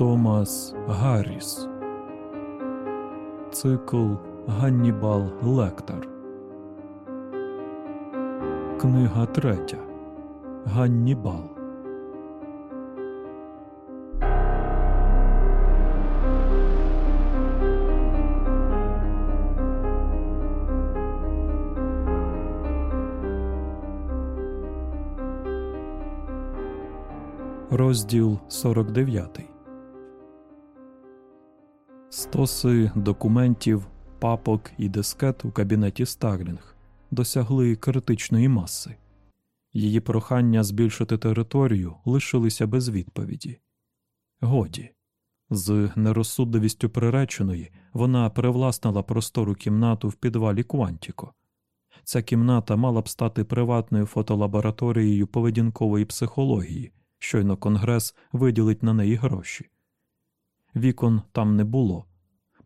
Томас Гарріс. Цикл Ганнібал Лектор. Книга третя. Ганнібал. Розділ 49 Стоси документів, папок і дискет у кабінеті Старлінг досягли критичної маси. Її прохання збільшити територію лишилися без відповіді. Годі. З нерозсудливістю приреченої вона привласнила простору кімнату в підвалі Квантіко. Ця кімната мала б стати приватною фотолабораторією поведінкової психології щойно Конгрес виділить на неї гроші. Вікон там не було,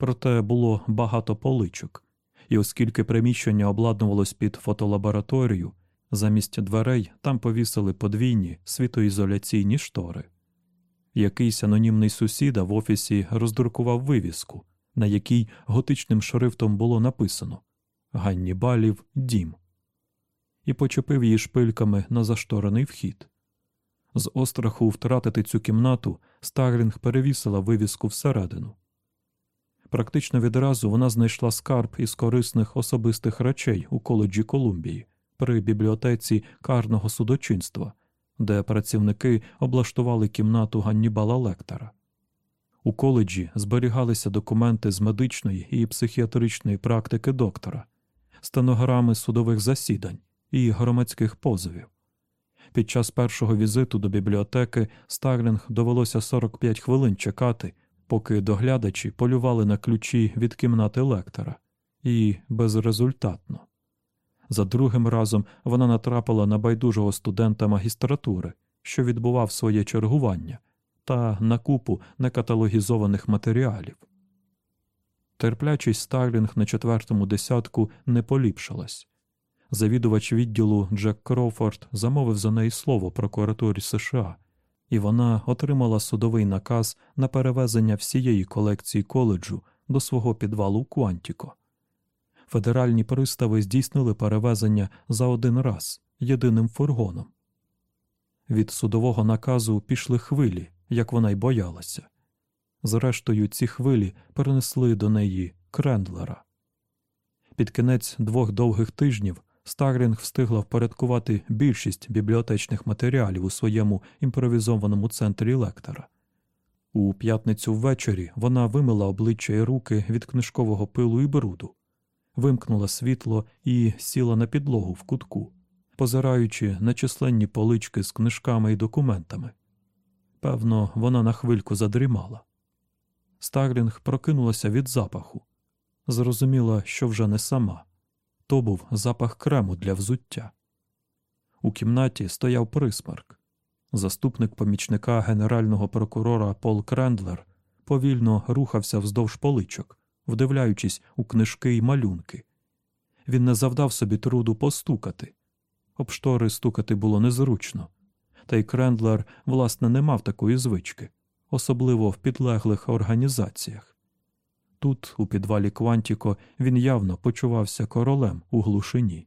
проте було багато поличок, і оскільки приміщення обладнувалось під фотолабораторію, замість дверей там повісили подвійні світоізоляційні штори. Якийсь анонімний сусіда в офісі роздрукував вивіску, на якій готичним шрифтом було написано Ганнібалів дім, і почепив її шпильками на зашторений вхід. З остраху втратити цю кімнату Старлінг перевісила вивіску всередину. Практично відразу вона знайшла скарб із корисних особистих речей у коледжі Колумбії при бібліотеці карного судочинства, де працівники облаштували кімнату Ганнібала Лектора. У коледжі зберігалися документи з медичної і психіатричної практики доктора, стенограми судових засідань і громадських позовів. Під час першого візиту до бібліотеки Старлінг довелося 45 хвилин чекати, поки доглядачі полювали на ключі від кімнати лектора, і безрезультатно. За другим разом вона натрапила на байдужого студента магістратури, що відбував своє чергування, та на купу некаталогізованих матеріалів. Терплячість Старлінг на четвертому десятку не поліпшилась. Завідувач відділу Джек Кроуфорд замовив за неї слово в прокуратурі США, і вона отримала судовий наказ на перевезення всієї колекції коледжу до свого підвалу у Квантіко. Федеральні пристави здійснили перевезення за один раз єдиним фургоном. Від судового наказу пішли хвилі, як вона й боялася. Зрештою, ці хвилі перенесли до неї Крендлера. Під кінець двох довгих тижнів Старлінг встигла впорядкувати більшість бібліотечних матеріалів у своєму імпровізованому центрі Лектора. У п'ятницю ввечері вона вимила обличчя і руки від книжкового пилу і бруду, вимкнула світло і сіла на підлогу в кутку, позираючи на численні полички з книжками і документами. Певно, вона на хвильку задрімала. Старлінг прокинулася від запаху, зрозуміла, що вже не сама. То був запах крему для взуття. У кімнаті стояв присмерк. Заступник помічника генерального прокурора Пол Крендлер повільно рухався вздовж поличок, вдивляючись у книжки й малюнки. Він не завдав собі труду постукати. Об штори стукати було незручно, та й Крендлер, власне, не мав такої звички, особливо в підлеглих організаціях. Тут, у підвалі Квантіко, він явно почувався королем у глушині.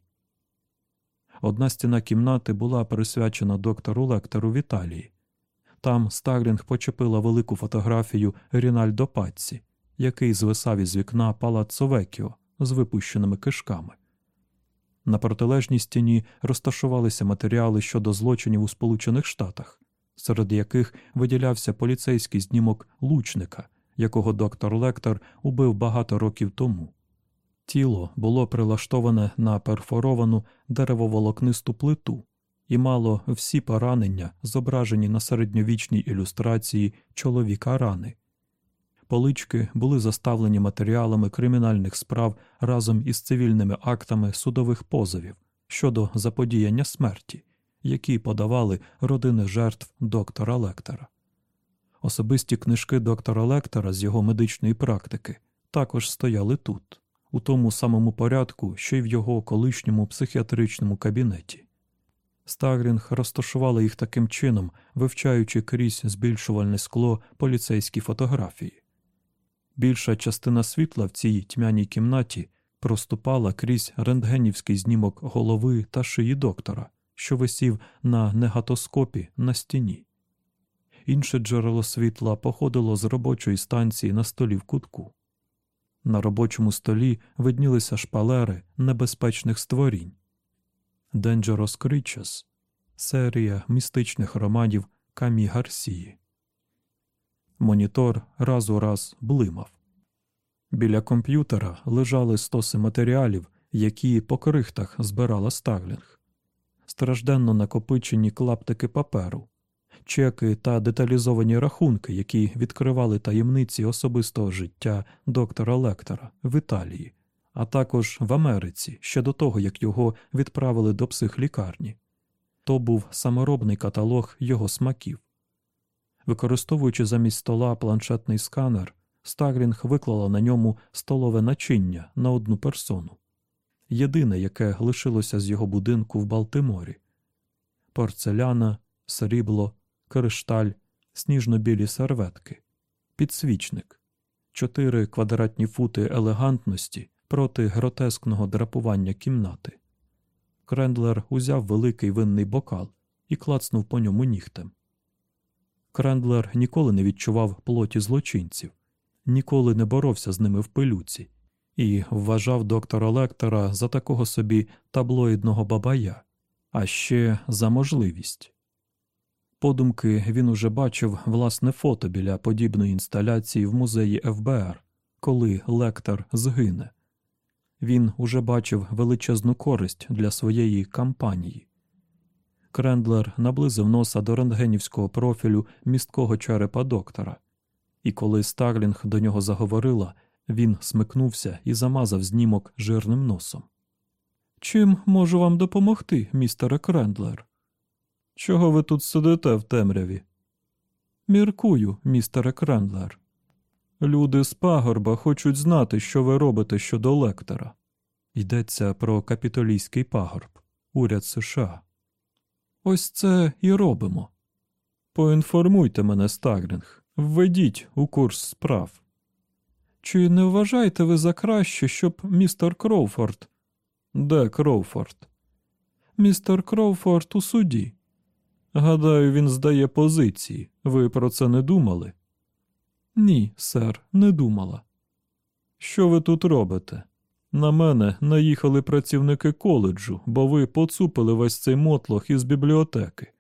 Одна стіна кімнати була присвячена доктору Лектору в Італії. Там Старлінг почепила велику фотографію Рінальдо Пацці, який звисав із вікна палаццо Векіо з випущеними кишками. На протилежній стіні розташувалися матеріали щодо злочинів у Сполучених Штатах, серед яких виділявся поліцейський знімок лучника якого доктор Лектор убив багато років тому. Тіло було прилаштоване на перфоровану деревоволокнисту плиту і мало всі поранення, зображені на середньовічній ілюстрації чоловіка рани. Полички були заставлені матеріалами кримінальних справ разом із цивільними актами судових позовів щодо заподіяння смерті, які подавали родини жертв доктора Лектора. Особисті книжки доктора Лектора з його медичної практики також стояли тут, у тому самому порядку, що й в його колишньому психіатричному кабінеті. Стагрінг розташувала їх таким чином, вивчаючи крізь збільшувальне скло поліцейські фотографії. Більша частина світла в цій тьмяній кімнаті проступала крізь рентгенівський знімок голови та шиї доктора, що висів на негатоскопі на стіні. Інше джерело світла походило з робочої станції на столі в кутку. На робочому столі виднілися шпалери небезпечних створінь. Dangerous Creatures – серія містичних романів Камі Гарсії. Монітор раз у раз блимав. Біля комп'ютера лежали стоси матеріалів, які по крихтах збирала Стаглінг, стражденно накопичені клаптики паперу, чеки та деталізовані рахунки, які відкривали таємниці особистого життя доктора Лектора в Італії, а також в Америці ще до того, як його відправили до психлікарні. То був саморобний каталог його смаків. Використовуючи замість стола планшетний сканер, Старлінг виклала на ньому столове начиння на одну персону єдине, яке лишилося з його будинку в Балтиморі порцеляна, срібло, кришталь, сніжно-білі серветки, підсвічник, чотири квадратні фути елегантності проти гротескного драпування кімнати. Крендлер узяв великий винний бокал і клацнув по ньому нігтем. Крендлер ніколи не відчував плоті злочинців, ніколи не боровся з ними в пилюці і вважав доктора Лектора за такого собі таблоїдного бабая, а ще за можливість. Подумки він уже бачив власне фото біля подібної інсталяції в музеї ФБР, коли Лектор згине. Він уже бачив величезну користь для своєї кампанії. Крендлер наблизив носа до рентгенівського профілю місткого черепа доктора, і коли Старлінг до нього заговорила, він смикнувся і замазав знімок жирним носом. Чим можу вам допомогти, містере Крендлер? Чого ви тут сидите в темряві? Міркую, містере Крендлер. Люди з пагорба хочуть знати, що ви робите щодо Лектора. Йдеться про капітолійський пагорб, уряд США. Ось це і робимо. Поінформуйте мене, Стагрінг, введіть у курс справ. Чи не вважаєте ви за краще, щоб містер Кроуфорд? Де Кроуфорд? Містер Кроуфорд у суді. Гадаю, він здає позиції. Ви про це не думали? Ні, сер, не думала. Що ви тут робите? На мене наїхали працівники коледжу, бо ви поцупили весь цей мотлох із бібліотеки.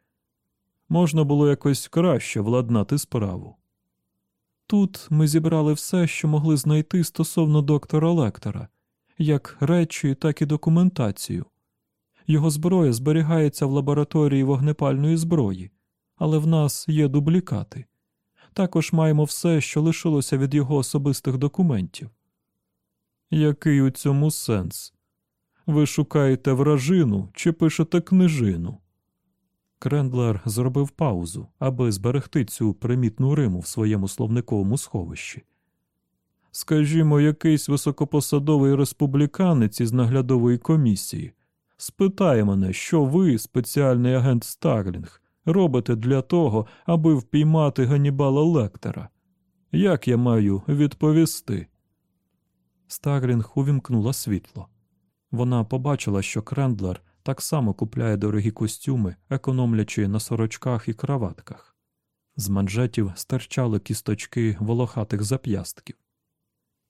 Можна було якось краще владнати справу. Тут ми зібрали все, що могли знайти стосовно доктора Лектора, як речі, так і документацію. Його зброя зберігається в лабораторії вогнепальної зброї, але в нас є дублікати. Також маємо все, що лишилося від його особистих документів. Який у цьому сенс? Ви шукаєте вражину чи пишете книжину? Крендлер зробив паузу, аби зберегти цю примітну риму в своєму словниковому сховищі. Скажімо, якийсь високопосадовий республіканець із наглядової комісії спитає мене, що ви, спеціальний агент Старлінг, робите для того, аби впіймати Ганібала Лектора. Як я маю відповісти? Старлінг увімкнула світло. Вона побачила, що Крендлер так само купляє дорогі костюми, економлячи на сорочках і краватках. З манжетів стирчали кісточки волохатих зап'ястків.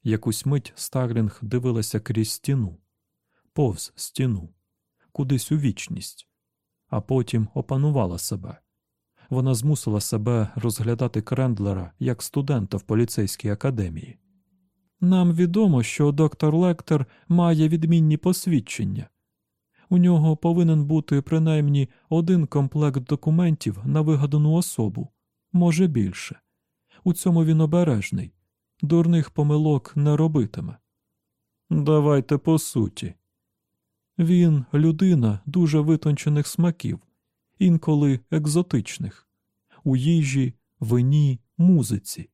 Якусь мить Старлінг дивилася крізь стіну, повз стіну, кудись у вічність, а потім опанувала себе. Вона змусила себе розглядати Крендлера як студента в поліцейській академії. Нам відомо, що доктор Лектор має відмінні посвідчення. У нього повинен бути принаймні один комплект документів на вигадану особу, може більше. У цьому він обережний, дурних помилок не робитиме. Давайте по суті. Він людина дуже витончених смаків, інколи екзотичних, у їжі, вині, музиці.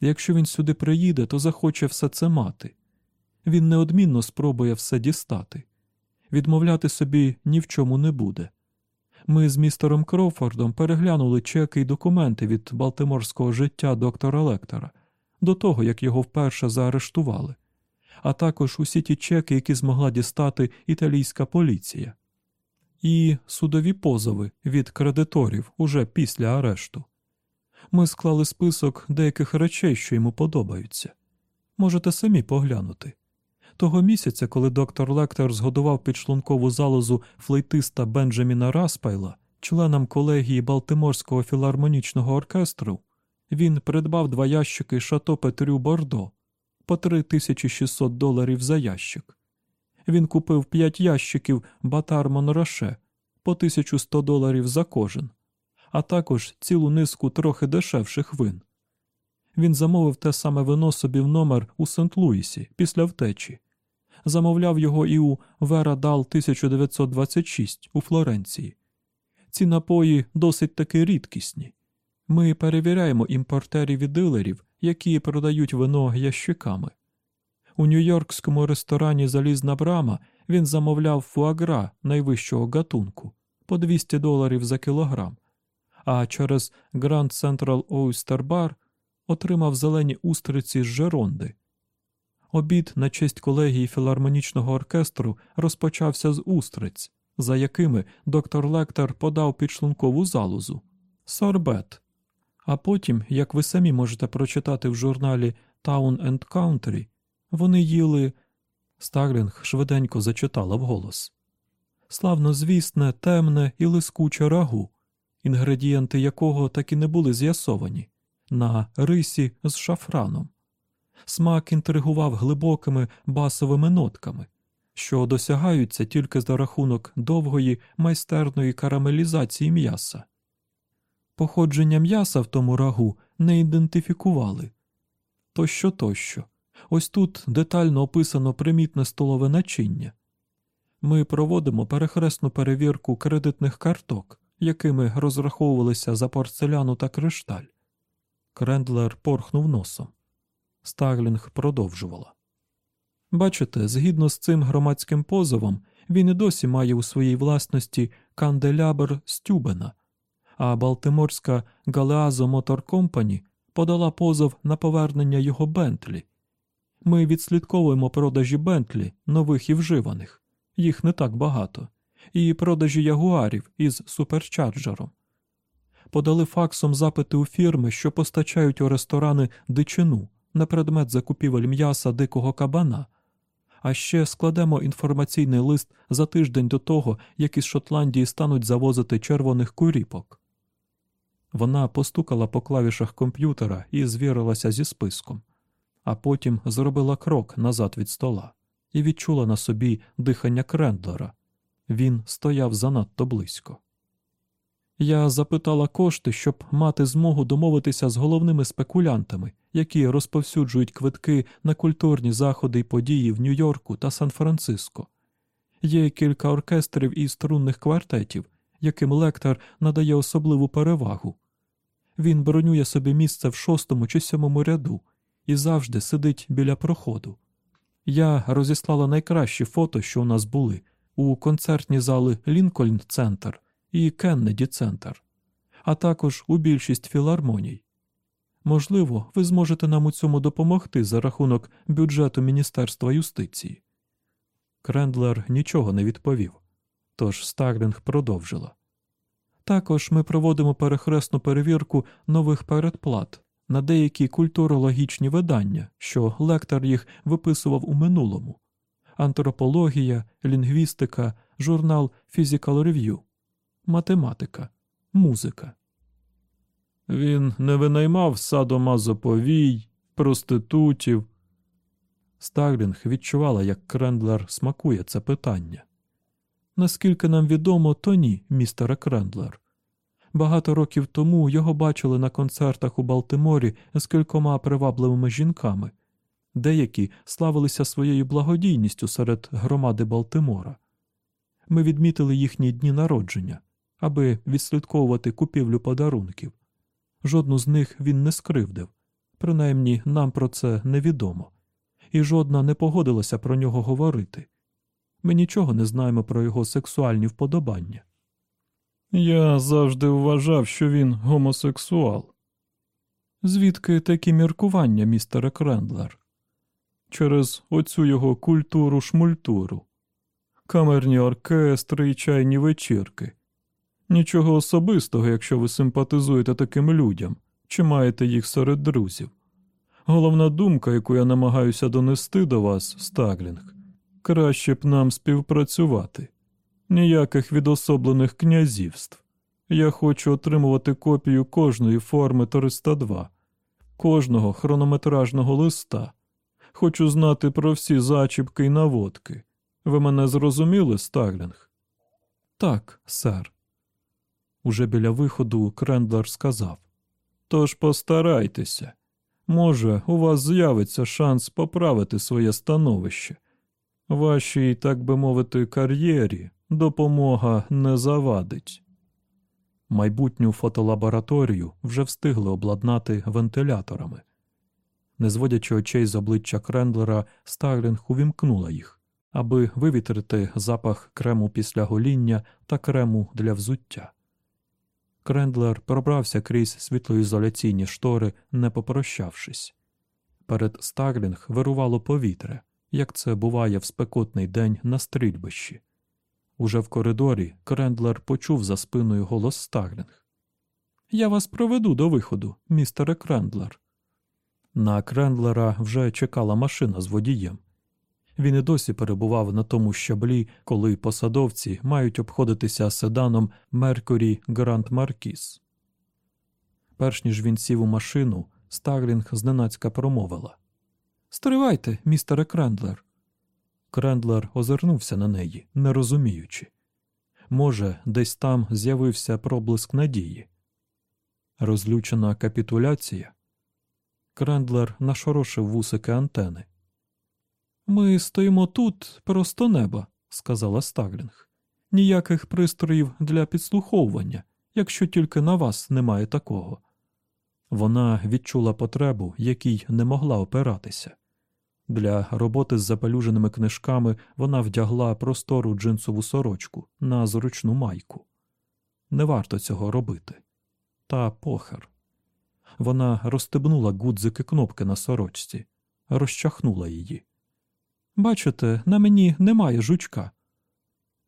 Якщо він сюди приїде, то захоче все це мати. Він неодмінно спробує все дістати. Відмовляти собі ні в чому не буде. Ми з містером Кроуфордом переглянули чеки й документи від балтиморського життя доктора Лектора до того, як його вперше заарештували, а також усі ті чеки, які змогла дістати італійська поліція, і судові позови від кредиторів уже після арешту. Ми склали список деяких речей, що йому подобаються. Можете самі поглянути. Того місяця, коли доктор Лектор згодував підшлункову залозу флейтиста Бенджаміна Распайла, членам колегії Балтиморського філармонічного оркестру, він придбав два ящики Шато Петрю Бордо по 3600 доларів за ящик. Він купив п'ять ящиків Батар Монроше по 1100 доларів за кожен, а також цілу низку трохи дешевших вин. Він замовив те саме вино собі в номер у Сент-Луісі після втечі. Замовляв його і у Вера Дал 1926 у Флоренції. Ці напої досить таки рідкісні. Ми перевіряємо імпортерів і дилерів, які продають вино ящиками. У нью-йоркському ресторані Залізна брама він замовляв фуагра найвищого гатунку по 200 доларів за кілограм, а через Grand Central Oyster Bar отримав зелені устриці з Жеронди. Обід на честь колегії філармонічного оркестру розпочався з устриць, за якими доктор Лектор подав підшлункову залозу сорбет. А потім, як ви самі можете прочитати в журналі Town and Country, вони їли. Старлінг швиденько зачитала вголос. Славнозвісне, темне і лискуче рагу, інгредієнти якого так і не були з'ясовані, на рисі з шафраном. Смак інтригував глибокими басовими нотками, що досягаються тільки за рахунок довгої майстерної карамелізації м'яса. Походження м'яса в тому рагу не ідентифікували. Тощо тощо. Ось тут детально описано примітне столове начиння. Ми проводимо перехресну перевірку кредитних карток, якими розраховувалися за порцеляну та кришталь. Крендлер пирхнув носом. Старлінг продовжувала. Бачите, згідно з цим громадським позовом, він і досі має у своїй власності канделябр Стюбена, а Балтиморська Галеазо Мотор Компані подала позов на повернення його Бентлі. Ми відслідковуємо продажі Бентлі, нових і вживаних, їх не так багато, і продажі ягуарів із суперчарджером. Подали факсом запити у фірми, що постачають у ресторани дичину на предмет закупівель м'яса дикого кабана, а ще складемо інформаційний лист за тиждень до того, як із Шотландії стануть завозити червоних куріпок. Вона постукала по клавішах комп'ютера і звірилася зі списком, а потім зробила крок назад від стола і відчула на собі дихання Крендлера. Він стояв занадто близько. Я запитала кошти, щоб мати змогу домовитися з головними спекулянтами, які розповсюджують квитки на культурні заходи й події в Нью-Йорку та Сан-Франциско. Є кілька оркестрів і струнних квартетів, яким лектор надає особливу перевагу. Він бронює собі місце в шостому чи сьомому ряду і завжди сидить біля проходу. Я розіслала найкращі фото, що у нас були, у концертні зали Лінкольн Центр і Кеннеді Центр, а також у більшість філармоній. Можливо, ви зможете нам у цьому допомогти за рахунок бюджету Міністерства юстиції. Крендлер нічого не відповів, тож Старлінг продовжила. Також ми проводимо перехресну перевірку нових передплат на деякі культурологічні видання, що Лектор їх виписував у минулому антропологія, лінгвістика, журнал Physical Review, математика, музика. Він не винаймав садомазо-повій, проститутів. Старлінг відчувала, як Крендлер смакує це питання. Наскільки нам відомо, то ні, містере Крендлер. Багато років тому його бачили на концертах у Балтиморі з кількома привабливими жінками, деякі славилися своєю благодійністю серед громади Балтимора. Ми відмітили їхні дні народження, аби відслідковувати купівлю подарунків. Жодну з них він не скривдив, принаймні нам про це невідомо, і жодна не погодилася про нього говорити. Ми нічого не знаємо про його сексуальні вподобання. Я завжди вважав, що він гомосексуал. Звідки такі міркування, містере Крендлер? Через оцю його культуру шмультуру, камерні оркестри і чайні вечірки. Нічого особистого, якщо ви симпатизуєте таким людям, чи маєте їх серед друзів. Головна думка, яку я намагаюся донести до вас, Стаглінг, краще б нам співпрацювати. Ніяких відособлених князівств. Я хочу отримувати копію кожної форми 302, кожного хронометражного листа. Хочу знати про всі зачіпки й наводки. Ви мене зрозуміли, Старлінг? Так, сер. Уже біля виходу Крендлер сказав Тож постарайтеся. Може, у вас з'явиться шанс поправити своє становище. Вашій, так би мовити, кар'єрі допомога не завадить. Майбутню фотолабораторію вже встигли обладнати вентиляторами. Не зводячи очей з обличчя Крендлера, Старлінг увімкнула їх, аби вивітрити запах крему після гоління та крему для взуття. Крендлер пробрався крізь світлоізоляційні штори, не попрощавшись. Перед Старлінг вирувало повітря, як це буває в спекотний день на стрільбищі. Уже в коридорі Крендлер почув за спиною голос Старлінг. Я вас проведу до виходу, містере Крендлер. На Крендлера вже чекала машина з водієм. Він і досі перебував на тому щаблі, коли посадовці мають обходитися седаном Mercury Grand Marquis. Перш ніж він сів у машину, Старлінг зненацька промовила Стривайте, містере Крендлер. Крендлер озирнувся на неї, не розуміючи. Може, десь там з'явився проблиск надії. Розлючена капітуляція. Крендлер нашорошив вусики антени. Ми стоїмо тут просто неба, сказала Старлінг. Ніяких пристроїв для підслуховування, якщо тільки на вас немає такого. Вона відчула потребу, якій не могла опиратися. Для роботи з запилюженими книжками вона вдягла простору джинсову сорочку на зручну майку. Не варто цього робити. Та похер. Вона розстебнула гудзики кнопки на сорочці, розчахнула її. Бачите, на мені немає жучка.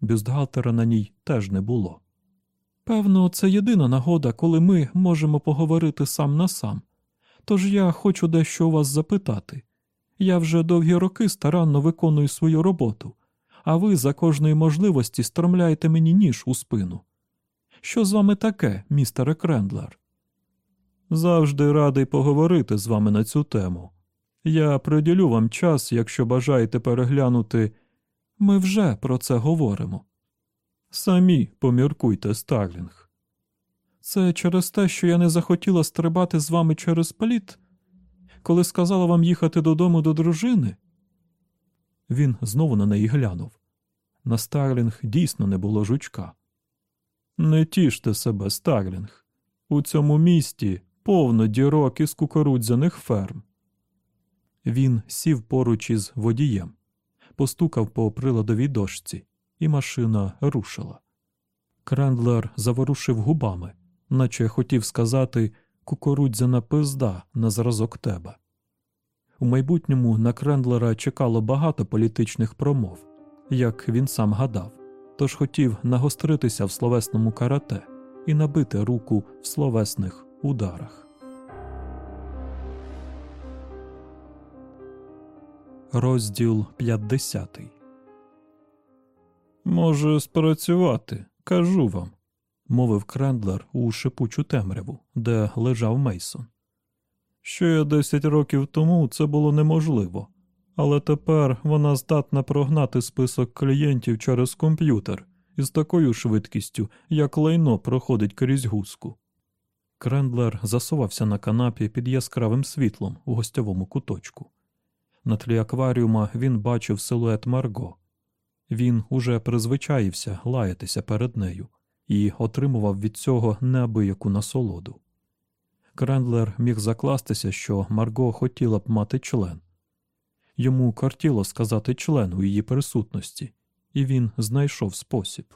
Бюстгальтера на ній теж не було. Певно, це єдина нагода, коли ми можемо поговорити сам на сам. Тож я хочу дещо у вас запитати. Я вже довгі роки старанно виконую свою роботу, а ви за кожної можливості стромляєте мені ніж у спину. Що з вами таке, містере Крендлер? Завжди радий поговорити з вами на цю тему. Я приділю вам час, якщо бажаєте переглянути. Ми вже про це говоримо. Самі поміркуйте, Старлінг. Це через те, що я не захотіла стрибати з вами через пліт, коли сказала вам їхати додому до дружини. Він знову на неї глянув. На Старлінг дійсно не було жучка. Не тіште себе, Старлінг. У цьому місті повно дірок із кукурудзяних ферм. Він сів поруч із водієм, постукав по приладовій дошці, і машина рушила. Крендлер заворушив губами, наче хотів сказати кукурудзяна пизда на зразок тебе. У майбутньому на Крендлера чекало багато політичних промов, як він сам гадав, тож хотів нагостритися в словесному карате і набити руку в словесних ударах. Розділ 50 Може спрацювати, кажу вам, мовив Крендлер у шипучу темряву, де лежав Мейсон. Ще десять років тому це було неможливо, але тепер вона здатна прогнати список клієнтів через комп'ютер із такою швидкістю, як лайно проходить крізь гуску. Крендлер засувався на канапі під яскравим світлом у гостьовому куточку. На тлі акваріума він бачив силует Марго. Він уже призвичаївся лаятися перед нею і отримував від цього неабияку насолоду. Крендлер міг закластися, що Марго хотіла б мати член. Йому кортіло сказати член у її присутності, і він знайшов спосіб.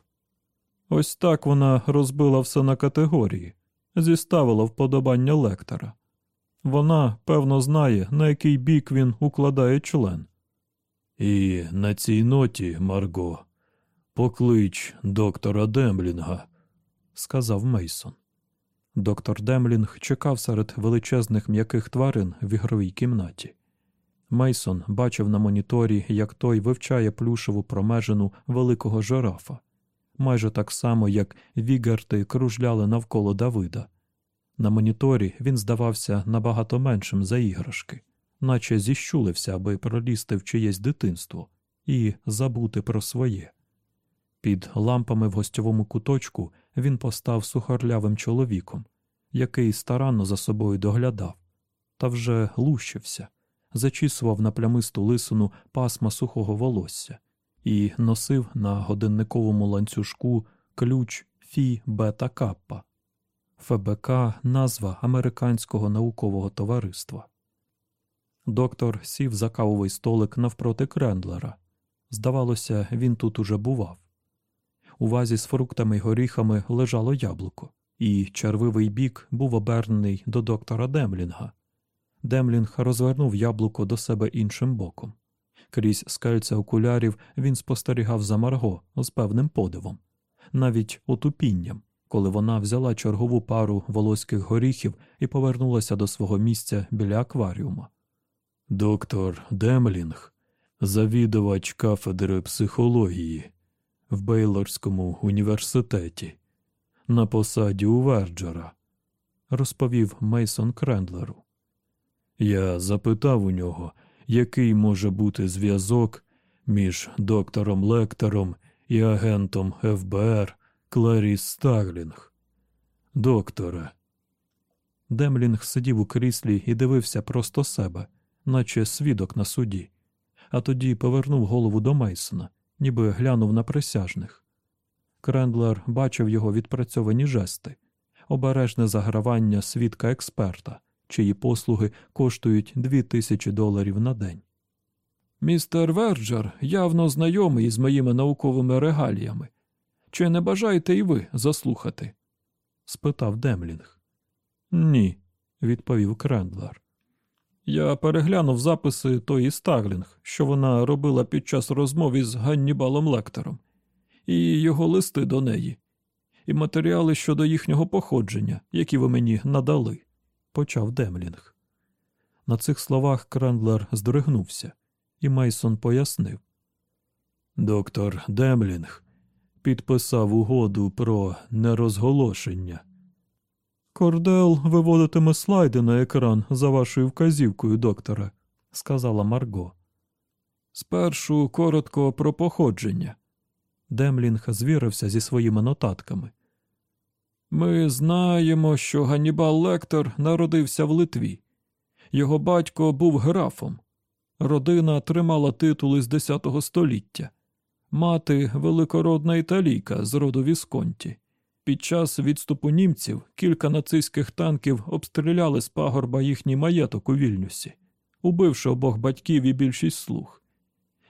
Ось так вона розбила все на категорії, зіставила вподобання лектора. Вона, певно, знає, на який бік він укладає член. І на цій ноті, Марго, поклич доктора Демлінга, сказав Мейсон. Доктор Демлінг чекав серед величезних м'яких тварин в ігровій кімнаті. Мейсон бачив на моніторі, як той вивчає плюшеву промежину великого жирафа, майже так само, як вігарти кружляли навколо Давида. На моніторі він здавався набагато меншим за іграшки, наче зіщулився, аби пролізти в чиєсь дитинство і забути про своє. Під лампами в гостьовому куточку він постав сухорлявим чоловіком, який старанно за собою доглядав, та вже лущився, зачісував на плямисту лисину пасма сухого волосся і носив на годинниковому ланцюжку ключ Фі Бета Каппа. ФБК назва Американського наукового товариства. Доктор сів за кавовий столик навпроти Крендлера. Здавалося, він тут уже бував. У вазі з фруктами й горіхами лежало яблуко, і червивий бік був обернений до доктора Демлінга. Демлінг розвернув яблуко до себе іншим боком. Крізь скельця окулярів він спостерігав за Марго з певним подивом, навіть отупінням, коли вона взяла чергову пару волоських горіхів і повернулася до свого місця біля акваріума. Доктор Демлінг, завідувач кафедри психології в Бейлорському університеті, на посаді у Верджера, розповів Мейсон Крендлеру. Я запитав у нього, який може бути зв'язок між доктором Лектором і агентом ФБР Кларіс Старлінг. Докторе. Демлінг сидів у кріслі і дивився просто себе, наче свідок на суді, а тоді повернув голову до Мейсона, ніби глянув на присяжних. Крендлер бачив його відпрацьовані жести, обережне загравання свідка експерта, чиї послуги коштують дві тисячі доларів на день. Містер Верджер явно знайомий з моїми науковими регаліями. Чи не бажаєте і ви заслухати? спитав Демлінг. Ні, відповів Крендлер. Я переглянув записи тої Старлінг, що вона робила під час розмов із Ганнібалом Лектором, і його листи до неї, і матеріали щодо їхнього походження, які ви мені надали, почав Демлінг. На цих словах Крендлер здригнувся, і Мейсон пояснив. Доктор Демлінг підписав угоду про нерозголошення. Кордел виводитиме слайди на екран за вашою вказівкою, докторе, сказала Марго. Спершу коротко про походження. Демлінг звірився зі своїми нотатками. Ми знаємо, що Ганнібал Лектор народився в Литві. Його батько був графом. Родина тримала титули з X століття. Мати великородна італійка з роду Вісконті. Під час відступу німців кілька нацистських танків обстріляли з пагорба їхній маєток у Вільнюсі, убивши обох батьків і більшість слуг.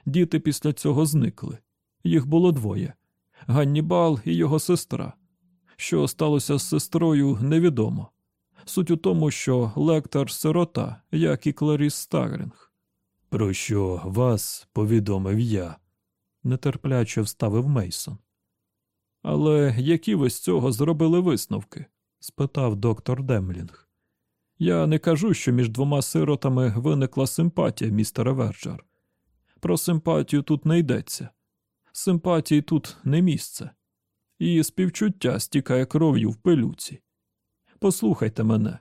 Діти після цього зникли. Їх було двоє Ганнібал і його сестра. Що сталося з сестрою, невідомо. Суть у тому, що лектор сирота, як і Кларіс Старлінг. Про що вас повідомив я? нетерпляче вставив Мейсон. Але які ви з цього зробили висновки? спитав доктор Демлінг. Я не кажу, що між двома сиротами виникла симпатія, містера Верджер. Про симпатію тут не йдеться. Симпатії тут не місце. І співчуття стікає кров'ю в пилюці. Послухайте мене.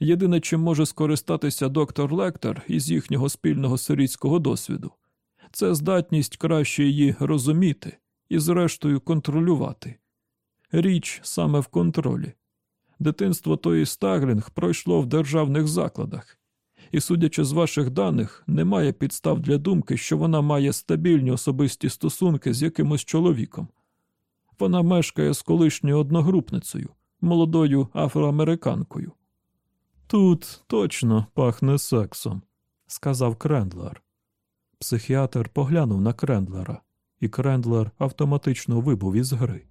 Єдине, чим може скористатися доктор Лектор із їхнього спільного сирійського досвіду, це здатність краще її розуміти і, зрештою, контролювати. Річ саме в контролі. Дитинство тої Стаглінг пройшло в державних закладах, і, судячи з ваших даних, немає підстав для думки, що вона має стабільні особисті стосунки з якимось чоловіком. Вона мешкає з колишньою одногрупницею, молодою афроамериканкою. Тут точно пахне сексом, сказав Крендлер. Психіатр поглянув на Крендлера, і Крендлер автоматично вибув із гри.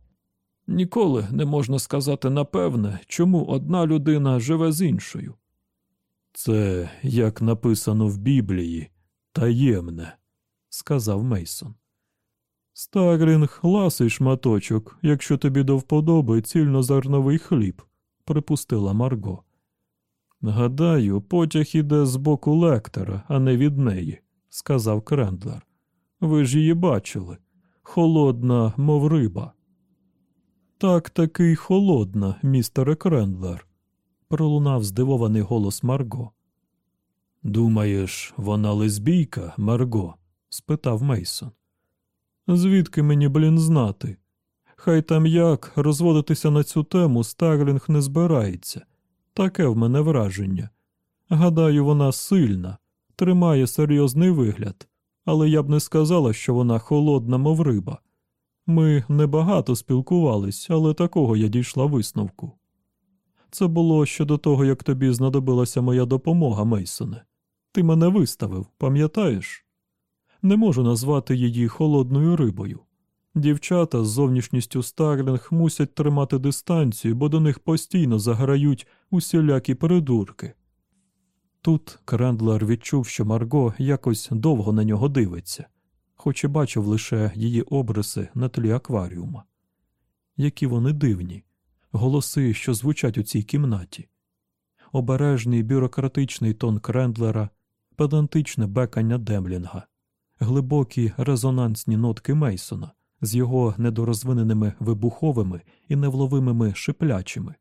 Ніколи не можна сказати напевне, чому одна людина живе з іншою. Це, як написано в Біблії, таємне, сказав Мейсон. Старлінг ласий шматочок, якщо тобі до вподоби цільнозерновий хліб, припустила Марго. Гадаю, потяг іде з боку лектора, а не від неї, сказав Крендлер. Ви ж її бачили. Холодна, мов риба. Так таки холодна, містере Крендлер, пролунав здивований голос Марго. Думаєш, вона лесбійка, Марго? спитав Мейсон. Звідки мені, блін, знати? Хай там як розводитися на цю тему Старлінг не збирається. Таке в мене враження. Гадаю, вона сильна, тримає серйозний вигляд, але я б не сказала, що вона холодна, мов риба. Ми небагато спілкувались, але такого я дійшла висновку. Це було ще до того, як тобі знадобилася моя допомога, Мейсоне. Ти мене виставив, пам'ятаєш? Не можу назвати її холодною рибою. Дівчата з зовнішністю Старлінг мусять тримати дистанцію, бо до них постійно заграють усілякі придурки. Тут Крендлер відчув, що Марго якось довго на нього дивиться, хоч і бачив лише її обриси на тлі акваріума. Які вони дивні, голоси, що звучать у цій кімнаті, обережний бюрократичний тон Крендлера, педантичне бекання Демлінга, глибокі резонансні нотки Мейсона з його недорозвиненими вибуховими і невловимими шиплячими,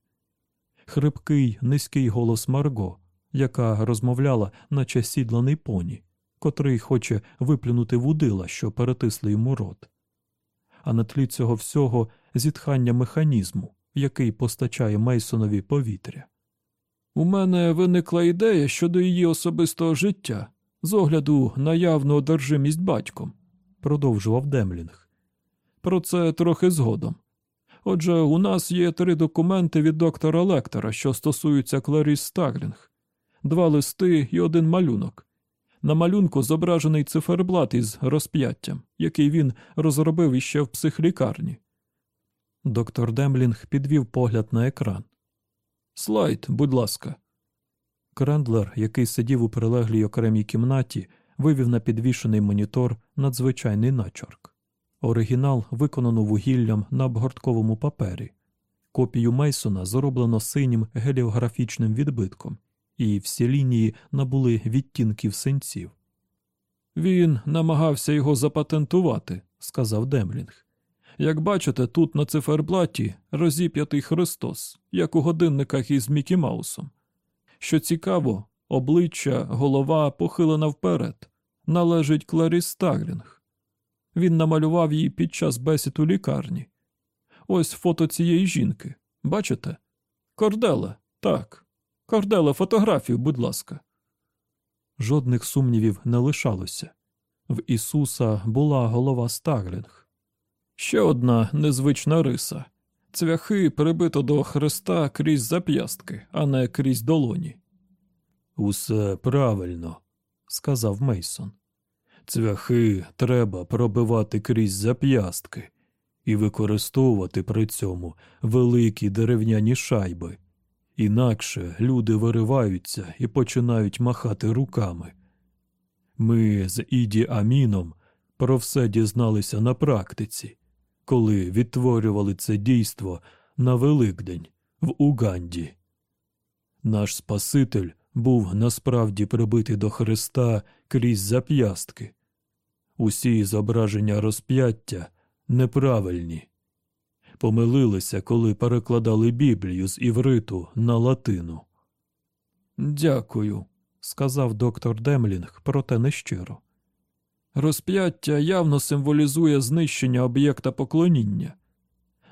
хрипкий низький голос Марго, яка розмовляла, наче сідланий поні, котрий хоче виплюнути вудила, що перетисли йому рот. А на тлі цього всього зітхання механізму, який постачає Мейсонові повітря. У мене виникла ідея щодо її особистого життя, з огляду на явну одержимість батьком, продовжував Демлінг. Про це трохи згодом. Отже, у нас є три документи від доктора Лектора, що стосуються Кларіс Старлінг, два листи і один малюнок. На малюнку зображений циферблат із розп'яттям, який він розробив іще в психлікарні. Доктор Демлінг підвів погляд на екран. Слайд, будь ласка. Крендлер, який сидів у прилеглій окремій кімнаті, вивів на підвішений монітор надзвичайний начерк. Оригінал виконано вугіллям на обгортковому папері. Копію Мейсона зроблено синім геліографічним відбитком, і всі лінії набули відтінків синців. Він намагався його запатентувати, сказав Демлінг. Як бачите, тут на циферблаті розіп'ятий Христос, як у годинниках із Мікі Маусом. Що цікаво, обличчя, голова похилена вперед, належить Кларі Старлінг. Він намалював її під час бесід у лікарні. Ось фото цієї жінки. Бачите? Корделе, так. Корделе, фотографію, будь ласка. Жодних сумнівів не лишалося. В Ісуса була голова Старлінг. Ще одна незвична риса. Цвяхи прибито до хреста крізь зап'ястки, а не крізь долоні. Усе правильно, сказав Мейсон. Цвяхи треба пробивати крізь зап'ястки і використовувати при цьому великі дерев'яні шайби. Інакше люди вириваються і починають махати руками. Ми з Іді Аміном про все дізналися на практиці коли відтворювали це дійство на Великдень в Уганді. Наш Спаситель був насправді прибитий до Христа крізь зап'ястки. Усі зображення розп'яття неправильні. Помилилися, коли перекладали Біблію з івриту на латину. Дякую, сказав доктор Демлінг, проте нещиро. Розп'яття явно символізує знищення об'єкта поклоніння.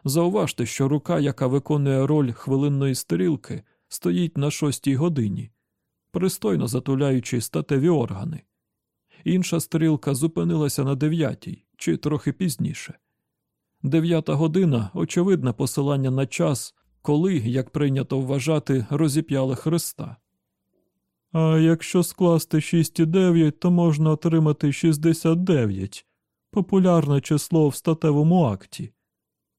Зауважте, що рука, яка виконує роль хвилинної стрілки, стоїть на шостій годині, пристойно затуляючи статеві органи. Інша стрілка зупинилася на дев'ятій чи трохи пізніше. Дев'ята година очевидне посилання на час, коли, як прийнято вважати, розіп'яли Христа. А якщо скласти 6,9, то можна отримати 69 популярне число в статевому акті,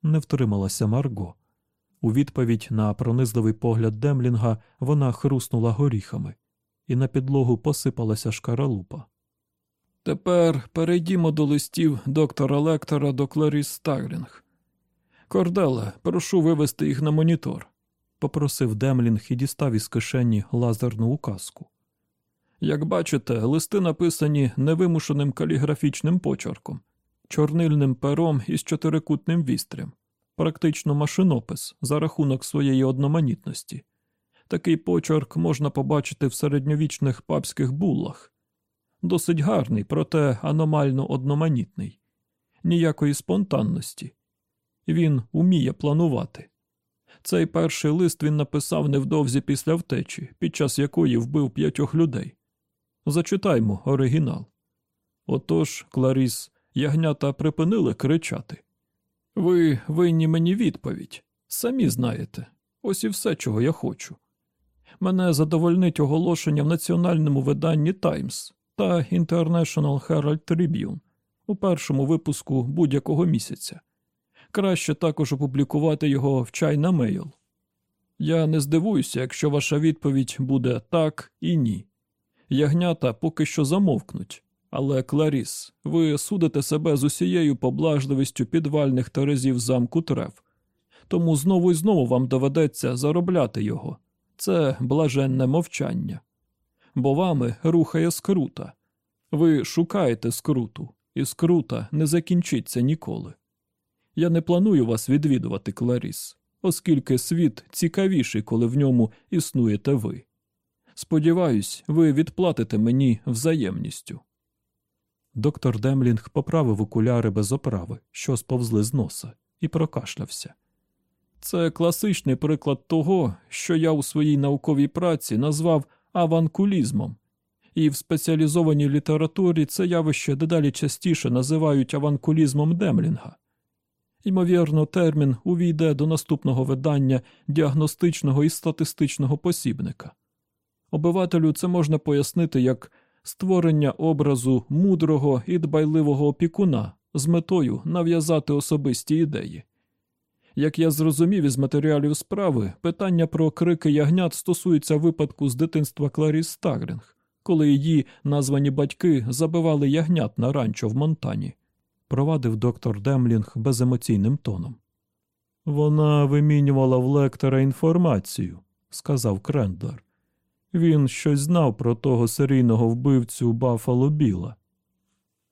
не втрималася Марго. У відповідь на пронизливий погляд Демлінга вона хруснула горіхами, і на підлогу посипалася шкаралупа. Тепер перейдімо до листів доктора Лектора до Кларіс Старлінг. Корделе, прошу вивести їх на монітор, попросив Демлінг і дістав із кишені лазерну указку. Як бачите, листи написані невимушеним каліграфічним почерком, чорнильним пером із чотирикутним вістрям, практично машинопис за рахунок своєї одноманітності. Такий почерк можна побачити в середньовічних папських буллах. Досить гарний, проте аномально одноманітний, ніякої спонтанності. Він уміє планувати. Цей перший лист він написав невдовзі після втечі, під час якої вбив п'ятьох людей. Зачитаймо оригінал. Отож, Кларіс, ягнята припинили кричати. Ви винні мені відповідь. Самі знаєте. Ось і все, чого я хочу. Мене задовольнить оголошення в національному виданні Таймс та International Herald Tribune у першому випуску будь-якого місяця. Краще також опублікувати його в China Mail. Я не здивуюся, якщо ваша відповідь буде так і ні. Ягнята поки що замовкнуть, але, Кларіс, ви судите себе з усією поблажливістю підвальних терезів замку Трев. Тому знову і знову вам доведеться заробляти його. Це блаженне мовчання. Бо вами рухає скрута. Ви шукаєте скруту, і скрута не закінчиться ніколи. Я не планую вас відвідувати, Кларіс, оскільки світ цікавіший, коли в ньому існуєте ви. Сподіваюсь, ви відплатите мені взаємністю. Доктор Демлінг поправив окуляри без оправи, що сповзли з носа, і прокашлявся. Це класичний приклад того, що я у своїй науковій праці назвав аванкулізмом, і в спеціалізованій літературі це явище дедалі частіше називають аванкулізмом Демлінга. Ймовірно, термін увійде до наступного видання діагностичного і статистичного посібника. Обивателю це можна пояснити як створення образу мудрого і дбайливого опікуна з метою нав'язати особисті ідеї. Як я зрозумів із матеріалів справи, питання про крики ягнят стосується випадку з дитинства Кларіс Стагрінг, коли її названі батьки забивали ягнят на ранчо в Монтані, провадив доктор Демлінг беземоційним тоном. Вона вимінювала в лектора інформацію, сказав Крендлер. Він щось знав про того серійного вбивцю Баффало Біла.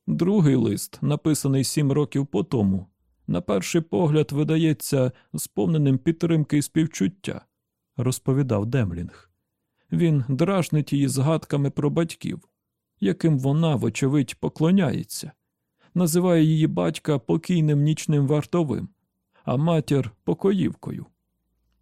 Другий лист, написаний сім років по тому, на перший погляд видається сповненим підтримки і співчуття, розповідав Демлінг. Він дражнить її згадками про батьків, яким вона, вочевидь, поклоняється, називає її батька покійним нічним вартовим, а матір покоївкою.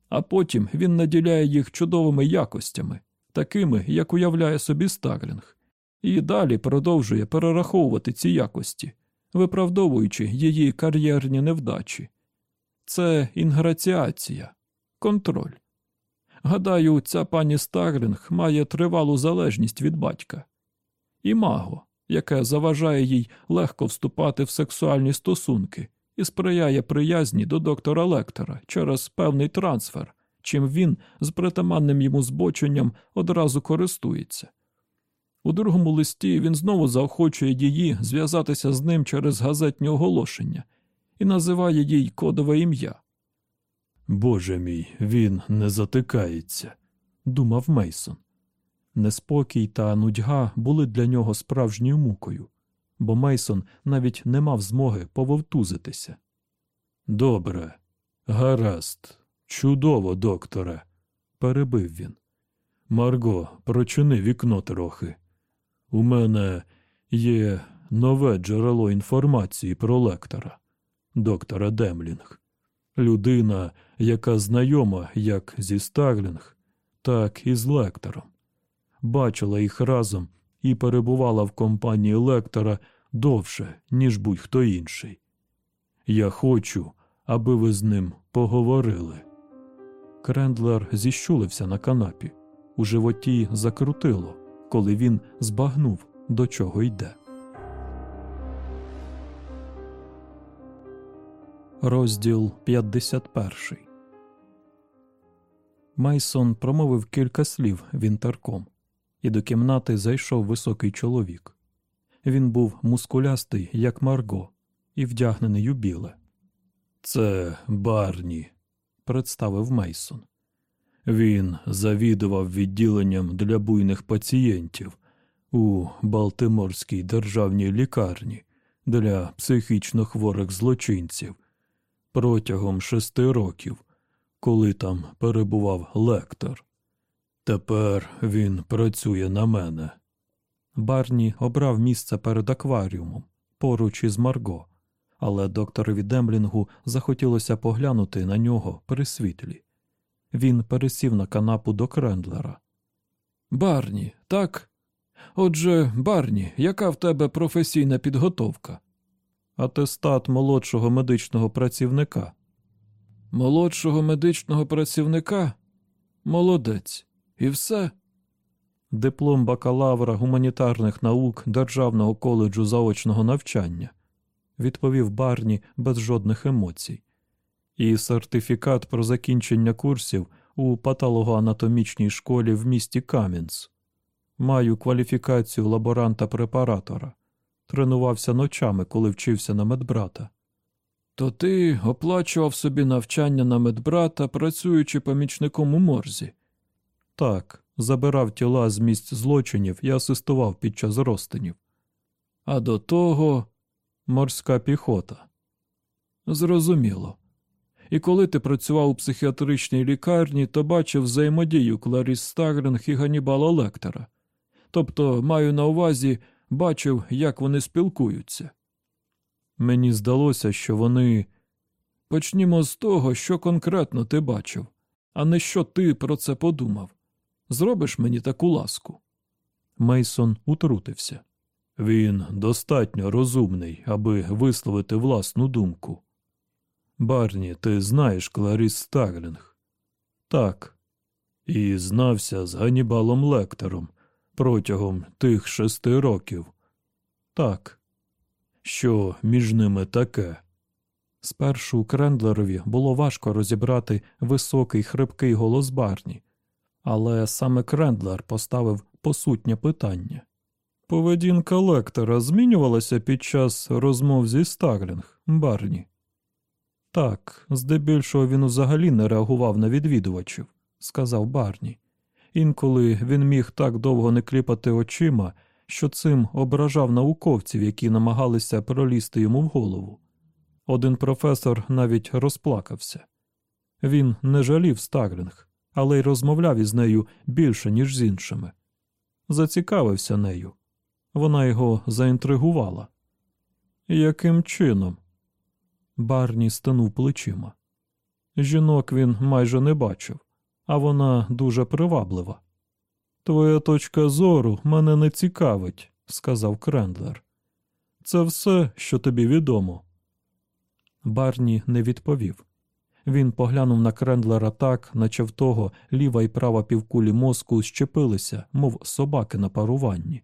А потім він наділяє їх чудовими якостями, такими, як уявляє собі Старлінг, і далі продовжує перераховувати ці якості виправдовуючи її кар'єрні невдачі. Це інграціація, контроль. Гадаю, ця пані Старлінг має тривалу залежність від батька, і маго, яке заважає їй легко вступати в сексуальні стосунки і сприяє приязні до доктора Лектора через певний трансфер, чим він з притаманним йому збоченням одразу користується. У другому листі він знову заохочує її зв'язатися з ним через газетні оголошення і називає їй кодове ім'я. Боже мій, він не затикається, думав Мейсон. Неспокій та нудьга були для нього справжньою мукою, бо Мейсон навіть не мав змоги пововтузитися. Добре, гаразд, чудово, докторе, перебив він. Марго, прочини вікно трохи. У мене є нове джерело інформації про лектора, доктора Демлінг, людина, яка знайома як зі Старлінг, так і з лектором. Бачила їх разом і перебувала в компанії лектора довше, ніж будь-хто інший. Я хочу, аби ви з ним поговорили. Крендлер зіщулився на канапі, у животі закрутило коли він збагнув, до чого йде. Розділ 51 Майсон промовив кілька слів в і до кімнати зайшов високий чоловік. Він був мускулястий, як Марго, і вдягнений у біле. Це Барні, представив Мейсон. Він завідував відділенням для буйних пацієнтів у Балтиморській державній лікарні для психічно хворих злочинців протягом шести років, коли там перебував лектор. Тепер він працює на мене. Барні обрав місце перед акваріумом поруч із Марго, але докторові Демлінгу захотілося поглянути на нього при світлі. Він пересів на канапу до Крендлера. Барні, так? Отже, Барні, яка в тебе професійна підготовка? Атестат молодшого медичного працівника. Молодшого медичного працівника? Молодець. І все. Диплом бакалавра гуманітарних наук Державного коледжу заочного навчання, відповів Барні без жодних емоцій, і сертифікат про закінчення курсів у патологоанатомічній школі в місті Кам'янц. Маю кваліфікацію лаборанта-препаратора. Тренувався ночами, коли вчився на медбрата. То ти оплачував собі навчання на медбрата, працюючи помічником у морзі? Так, забирав тіла з місць злочинів і асистував під час розтинів. А до того морська піхота. Зрозуміло. І коли ти працював у психіатричній лікарні, то бачив взаємодію Кларіс Стагринг і Ганібала Лектора. Тобто, маю на увазі, бачив, як вони спілкуються. Мені здалося, що вони. Почнімо з того, що конкретно ти бачив, а не що ти про це подумав. Зробиш мені таку ласку. Мейсон утрутився. Він достатньо розумний, аби висловити власну думку. Барні, ти знаєш Кларіс Старлінг? Так. І знався з Ганібалом Лектором протягом тих шести років. Так. Що між ними таке? Спершу Крендлерові було важко розібрати високий хрипкий голос Барні, але саме Крендлер поставив посутнє питання. Поведінка лектора змінювалася під час розмов зі Старлінг, Барні. Так, здебільшого він взагалі не реагував на відвідувачів, сказав Барні. Інколи він міг так довго не кліпати очима, що цим ображав науковців, які намагалися пролізти йому в голову. Один професор навіть розплакався. Він не жалів Старлінг, але й розмовляв із нею більше, ніж з іншими. Зацікавився нею. Вона його заінтригувала. Яким чином? Барні стенув плечима. Жінок він майже не бачив, а вона дуже приваблива. Твоя точка зору мене не цікавить, сказав Крендлер. Це все, що тобі відомо. Барні не відповів. Він поглянув на Крендлера так, наче в того ліва і права півкулі мозку щепилися, мов собаки на паруванні.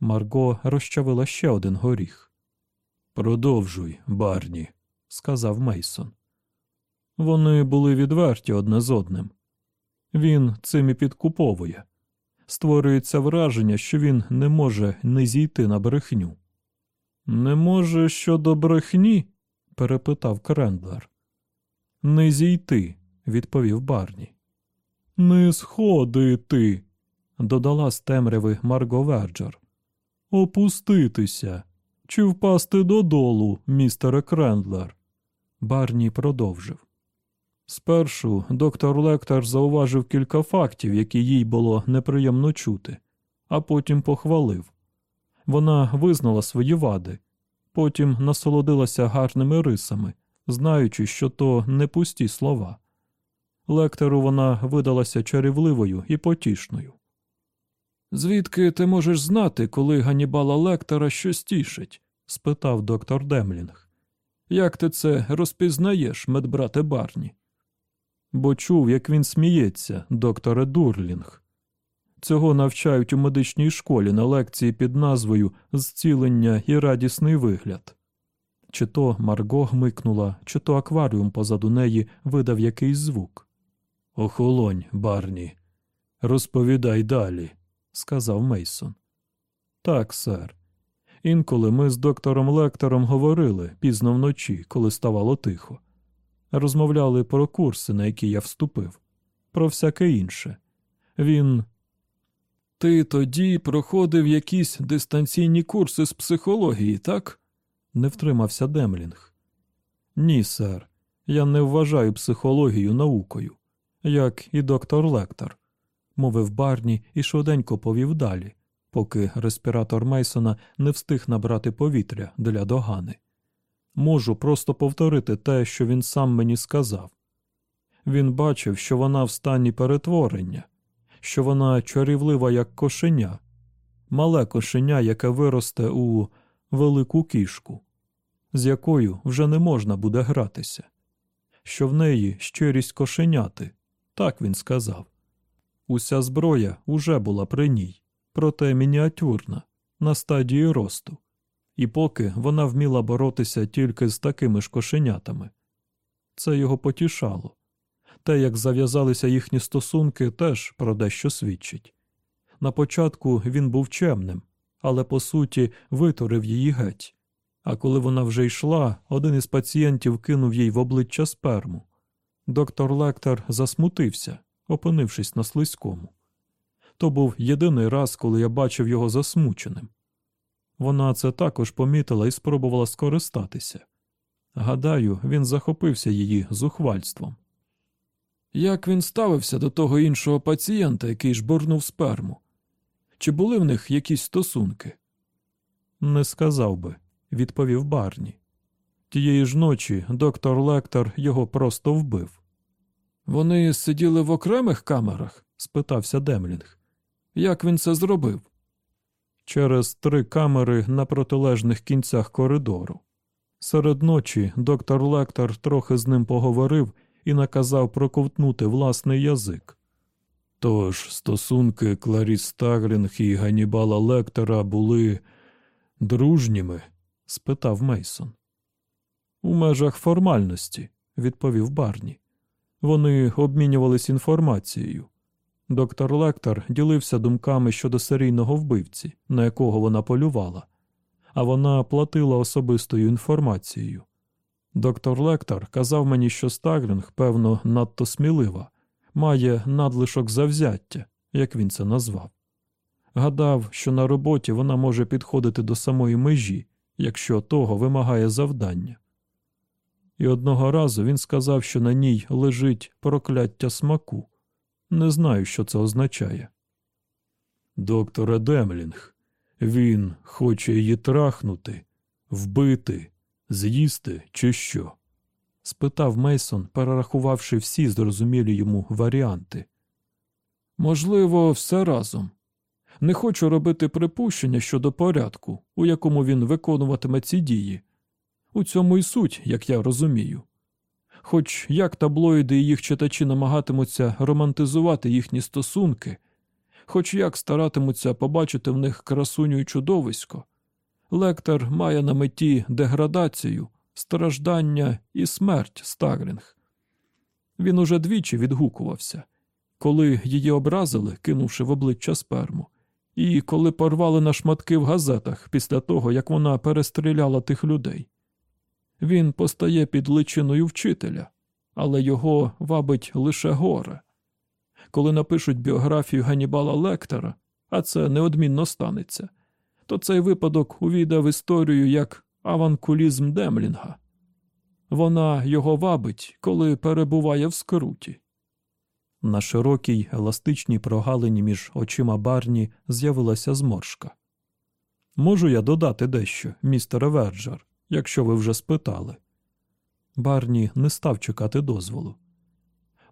Марго розчавила ще один горіх. Продовжуй, Барні, сказав Мейсон. Вони були відверті одне з одним. Він цим і підкуповує. Створюється враження, що він не може не зійти на брехню. Не може щодо брехні? перепитав Крендлер. Не зійти, відповів Барні. Не сходити, додала з темряви Марго Верджер. Опуститися чи впасти додолу, містере Крендлер. Барні продовжив. Спершу доктор Лектор зауважив кілька фактів, які їй було неприємно чути, а потім похвалив. Вона визнала свої вади, потім насолодилася гарними рисами, знаючи, що то не пусті слова. Лектору вона видалася чарівливою і потішною. Звідки ти можеш знати, коли Ганібала Лектора щось тішить? спитав доктор Демлінг. Як ти це розпізнаєш, медбрате Барні? Бо чув, як він сміється, докторе Дурлінг. Цього навчають у медичній школі на лекції під назвою Зцілення і радісний вигляд. Чи то Марго гмикнула, чи то акваріум позаду неї видав якийсь звук. Охолонь, Барні. Розповідай далі, сказав Мейсон. Так, сер. Інколи ми з доктором Лектором говорили пізно вночі, коли ставало тихо. Розмовляли про курси, на які я вступив, про всяке інше. Він. Ти тоді проходив якісь дистанційні курси з психології, так? не втримався Демлінг. Ні, сер. Я не вважаю психологію наукою, як і доктор Лектор, мовив Барні і швиденько повів далі, поки респіратор Мейсона не встиг набрати повітря для догани. Можу просто повторити те, що він сам мені сказав. Він бачив, що вона в стані перетворення, що вона чарівлива, як кошеня, мале кошеня, яке виросте у велику кішку, з якою вже не можна буде гратися, що в неї щирість кошеняти, так він сказав. Уся зброя уже була при ній, проте мініатюрна, на стадії росту, і поки вона вміла боротися тільки з такими ж кошенятами. Це його потішало. Те, як зав'язалися їхні стосунки, теж про дещо свідчить. На початку він був чемним, але по суті витурив її геть. А коли вона вже йшла, один із пацієнтів кинув їй в обличчя сперму. Доктор Лектор засмутився, опинившись на слизькому. То був єдиний раз, коли я бачив його засмученим. Вона це також помітила і спробувала скористатися. Гадаю, він захопився її зухвальством. Як він ставився до того іншого пацієнта, який жбурнув сперму? Чи були в них якісь стосунки? Не сказав би, відповів Барні. Тієї ж ночі доктор Лектор його просто вбив. Вони сиділи в окремих камерах? спитався Демлінг. Як він це зробив? Через три камери на протилежних кінцях коридору. Серед ночі доктор Лектор трохи з ним поговорив і наказав проковтнути власний язик. Тож стосунки Кларіс Стаглінг і Ганібала Лектора були дружніми? спитав Мейсон. У межах формальності, відповів Барні. Вони обмінювались інформацією. Доктор Лектор ділився думками щодо серійного вбивці, на якого вона полювала, а вона платила особистою інформацією. Доктор Лектор казав мені, що Стаглінг, певно, надто смілива, має надлишок завзяття, як він це назвав. Гадав, що на роботі вона може підходити до самої межі, якщо того вимагає завдання. І одного разу він сказав, що на ній лежить прокляття смаку. Не знаю, що це означає. Доктора Демлінг, він хоче її трахнути, вбити, з'їсти, чи що? спитав Мейсон, перерахувавши всі зрозумілі йому варіанти. Можливо, все разом. Не хочу робити припущення щодо порядку, у якому він виконуватиме ці дії. У цьому і суть, як я розумію. Хоч як таблоїди і їх читачі намагатимуться романтизувати їхні стосунки, хоч як старатимуться побачити в них красуню і чудовисько, лектор має на меті деградацію, страждання і смерть Стаглінг. Він уже двічі відгукувався, коли її образили, кинувши в обличчя сперму, і коли порвали на шматки в газетах після того, як вона перестріляла тих людей. Він постає під личиною вчителя, але його вабить лише горе. Коли напишуть біографію Ганібала Лектора, а це неодмінно станеться, то цей випадок увійде в історію як аванкулізм Демлінга. Вона його вабить, коли перебуває в скруті. На широкій еластичній прогалині між очима барні з'явилася зморшка. Можу я додати дещо, містере Верджер, якщо ви вже спитали. Барні не став чекати дозволу.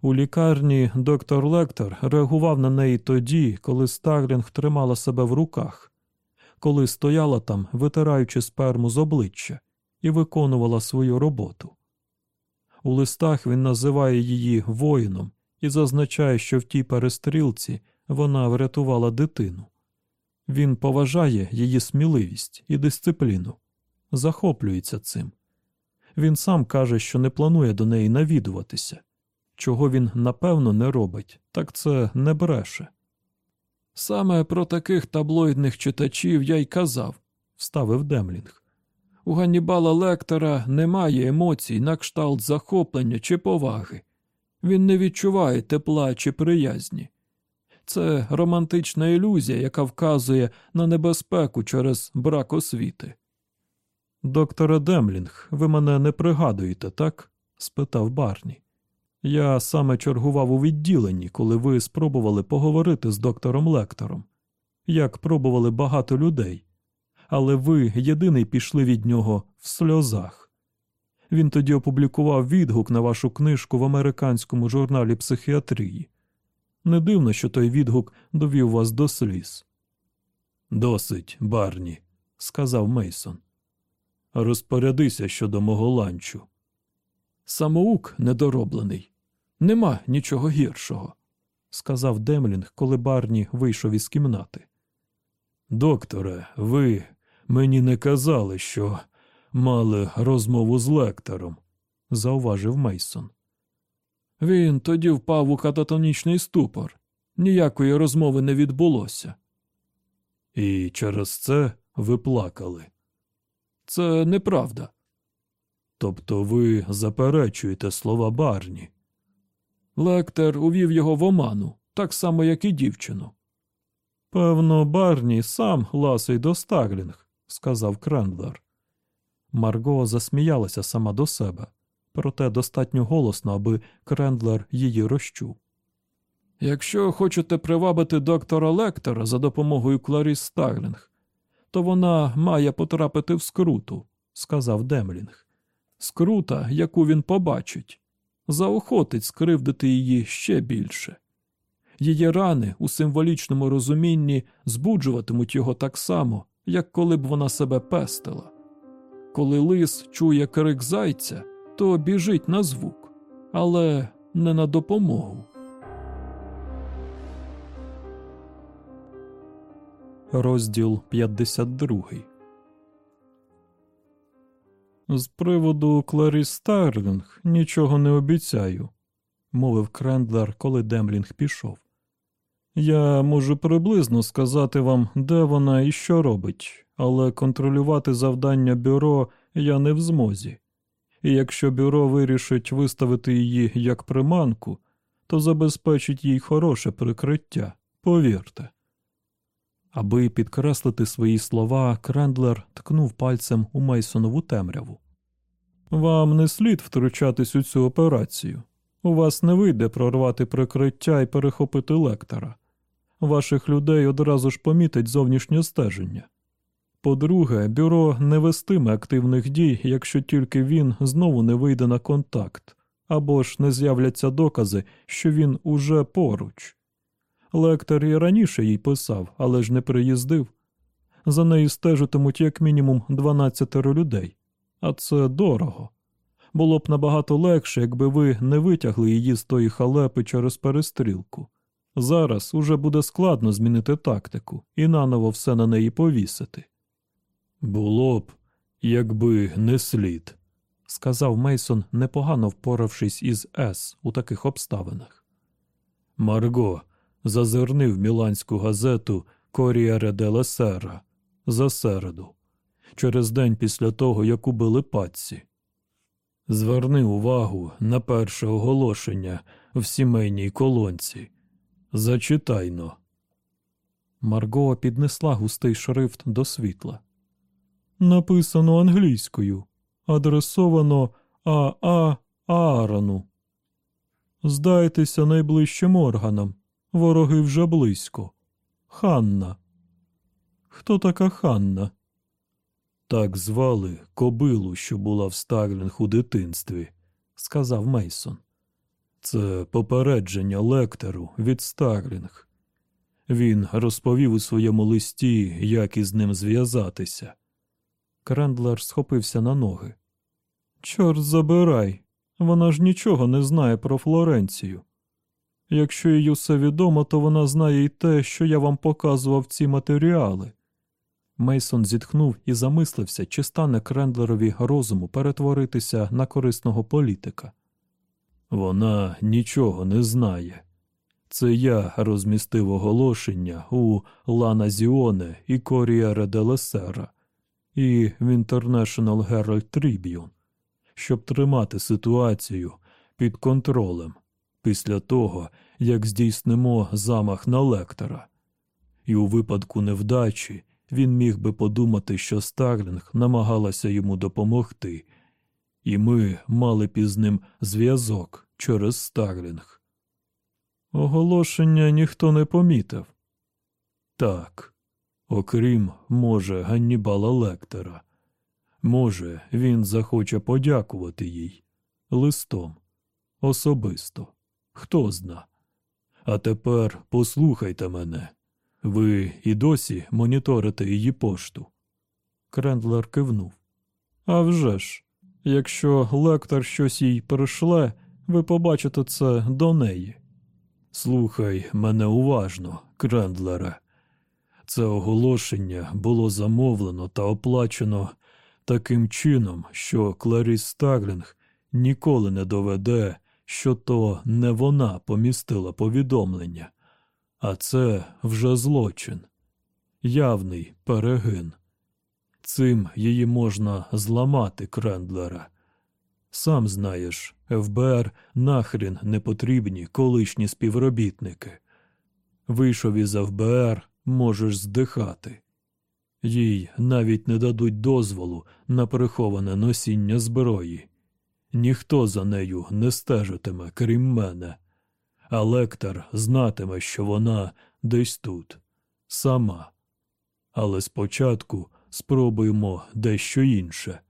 У лікарні доктор Лектор реагував на неї тоді, коли Старлінг тримала себе в руках, коли стояла там, витираючи сперму з обличчя, і виконувала свою роботу. У листах він називає її воїном і зазначає, що в тій перестрілці вона врятувала дитину. Він поважає її сміливість і дисципліну, захоплюється цим, Він сам каже, що не планує до неї навідуватися. Чого він напевно не робить, так це не бреше. Саме про таких таблоїдних читачів я й казав, вставив Демлінг. У Ганнібала Лектора немає емоцій на кшталт захоплення чи поваги. Він не відчуває тепла чи приязні. Це романтична ілюзія, яка вказує на небезпеку через брак освіти. Докторе Демлінг, ви мене не пригадуєте, так? спитав Барні. Я саме чергував у відділенні, коли ви спробували поговорити з доктором Лектором, як пробували багато людей, але ви єдиний пішли від нього в сльозах. Він тоді опублікував відгук на вашу книжку в американському журналі психіатрії. Не дивно, що той відгук довів вас до сліз. Досить, Барні, сказав Мейсон. Розпорядися щодо мого ланчу. Самоук недороблений. Нема нічого гіршого, сказав Демлінг, коли Барні вийшов із кімнати. Докторе, ви мені не казали, що мали розмову з лектором, зауважив Мейсон. Він тоді впав у кататонічний ступор. Ніякої розмови не відбулося. І через це ви плакали. Це неправда. Тобто ви заперечуєте слова Барні. Лектор увів його в оману, так само, як і дівчину. Певно, Барні сам ласий до Старлінг, сказав Крендлер. Марго засміялася сама до себе, проте достатньо голосно, аби Крендлер її розчув. Якщо хочете привабити доктора Лектора за допомогою Кларіс Стаглінг, то вона має потрапити в скруту, сказав Демлінг. Скрута, яку він побачить, заохотить скривдити її ще більше. Її рани у символічному розумінні збуджуватимуть його так само, як коли б вона себе пестила. Коли лис чує крик зайця, то біжить на звук, але не на допомогу. Розділ 52 З приводу Кларіс Старлінг нічого не обіцяю, мовив Крендлер, коли Демлінг пішов. Я можу приблизно сказати вам, де вона і що робить, але контролювати завдання бюро я не в змозі. І якщо бюро вирішить виставити її як приманку, то забезпечить їй хороше прикриття, повірте. Аби підкреслити свої слова, Крендлер ткнув пальцем у Мейсонову темряву. Вам не слід втручатись у цю операцію. У вас не вийде прорвати прикриття і перехопити лектора. Ваших людей одразу ж помітить зовнішнє стеження. По-друге, бюро не вестиме активних дій, якщо тільки він знову не вийде на контакт, або ж не з'являться докази, що він уже поруч. Лектор і раніше їй писав, але ж не приїздив. За нею стежитимуть як мінімум 12 людей, а це дорого. Було б набагато легше, якби ви не витягли її з тої халепи через перестрілку. Зараз уже буде складно змінити тактику і наново все на неї повісити. Було б, якби не слід, сказав Мейсон, непогано впоравшись із С у таких обставинах. Марго, зазирни в міланську газету Корієре де Сера за середу, через день після того, як убили патці. Зверни увагу на перше оголошення в сімейній колонці. Зачитайно. Марго піднесла густий шрифт до світла. Написано англійською. Адресовано А.А. Аарону. Здайтеся найближчим органам. Вороги вже близько. Ханна. Хто така Ханна? Так звали кобилу, що була в Старлінг у дитинстві, сказав Мейсон. Це попередження лектору від Старлінг. Він розповів у своєму листі, як із ним зв'язатися. Крендлер схопився на ноги. Чорт забирай, вона ж нічого не знає про Флоренцію. Якщо їй усе відомо, то вона знає й те, що я вам показував ці матеріали. Мейсон зітхнув і замислився, чи стане Крендлерові розуму перетворитися на корисного політика. Вона нічого не знає. Це я розмістив оголошення у Лана Зіоне і Корієре де Лесера і в International Herald Tribune, щоб тримати ситуацію під контролем після того, як здійснимо замах на лектора. І у випадку невдачі він міг би подумати, що Старлінг намагалася йому допомогти, і ми мали б із ним зв'язок через Старлінг. Оголошення ніхто не помітив. Так, окрім, може, Ганнібала Лектора. Може, він захоче подякувати їй листом, особисто, хто зна. А тепер послухайте мене. Ви і досі моніторите її пошту. Крендлер кивнув. «Авжеж, якщо лектор щось їй перешле, ви побачите це до неї. Слухай мене уважно, Крендлере. Це оголошення було замовлено та оплачено таким чином, що Кларіс Старлінг ніколи не доведе, що то не вона помістила повідомлення, а це вже злочин, явний перегин. Цим її можна зламати, Крендлера. Сам знаєш, ФБР нахрін не потрібні колишні співробітники. Вийшов із ФБР, можеш здихати. Їй навіть не дадуть дозволу на приховане носіння зброї. Ніхто за нею не стежитиме, крім мене, а лектор знатиме, що вона десь тут, сама. Але спочатку спробуємо дещо інше.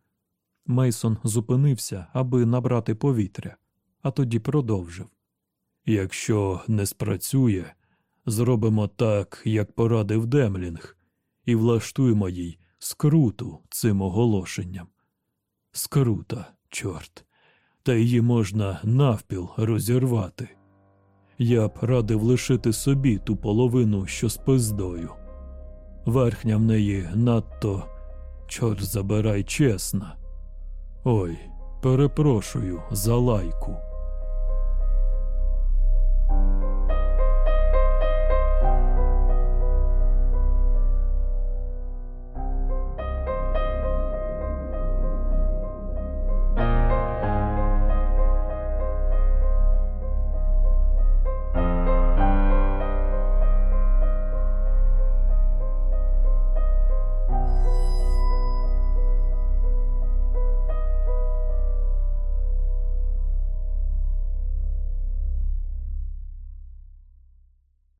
Мейсон зупинився, аби набрати повітря, а тоді продовжив. Якщо не спрацює, зробимо так, як порадив Демлінг, і влаштуємо їй скруту цим оголошенням. Скрута, чорт, та її можна навпіл розірвати. Я б радив лишити собі ту половину, що з пиздою. Верхня в неї надто, чорт забирай чесна. Ой, перепрошую за лайку.